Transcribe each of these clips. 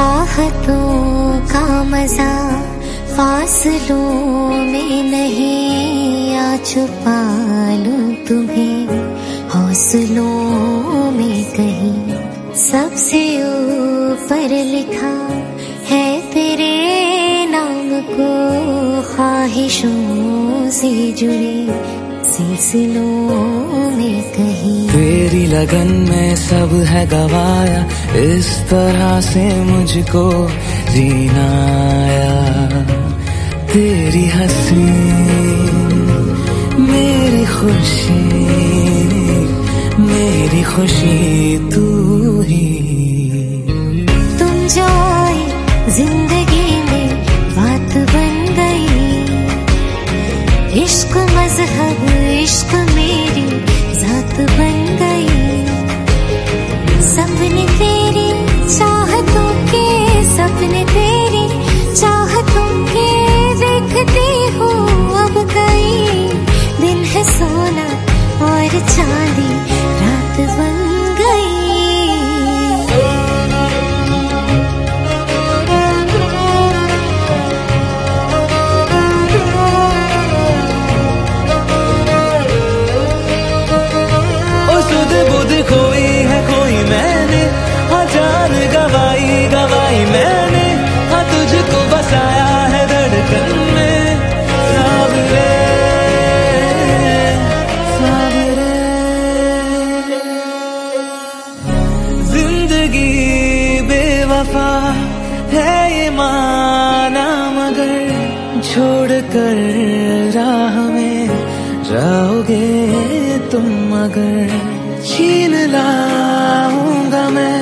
चाहतों का मज़ा फासलों में नहीं आ छुपा लूँ तुम्हें। हौसलों में कहीं सबसे ऊपर लिखा है तेरे नाम को ख्वाहिशों से जुड़े। सिलसिलों में तेरी लगन में सब है गवाया, इस तरह से मुझको जीनाया। तेरी हँसी, मेरी खुशी मेरी खुशी तू छोड़ कर राह तुम मगर। छीन लाऊँगा मैं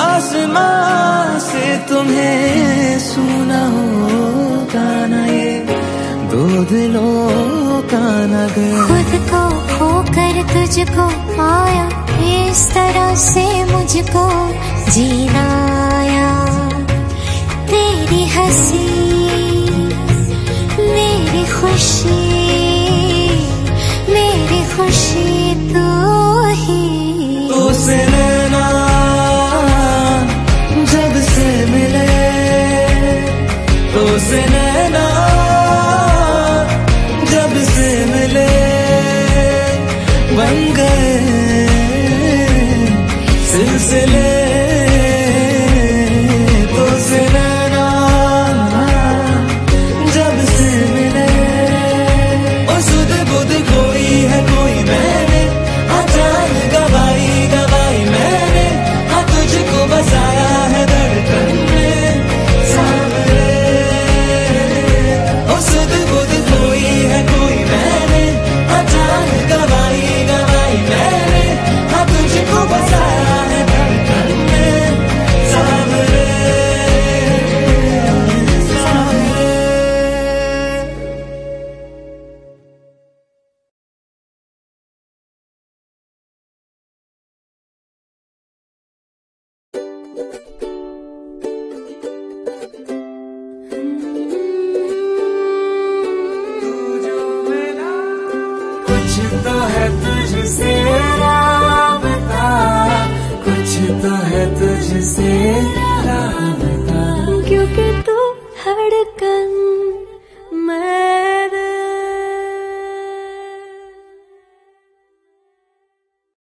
आसमां से तुम्हें तुझको पाया इस तरह से मुझको जीना आया। तेरी हँसी, मेरी खुशी मेरी खुशी तो ही। तो से जब से मिले तो से नैना silsile. तो है तुझसे राबता कुछ तो है तुझसे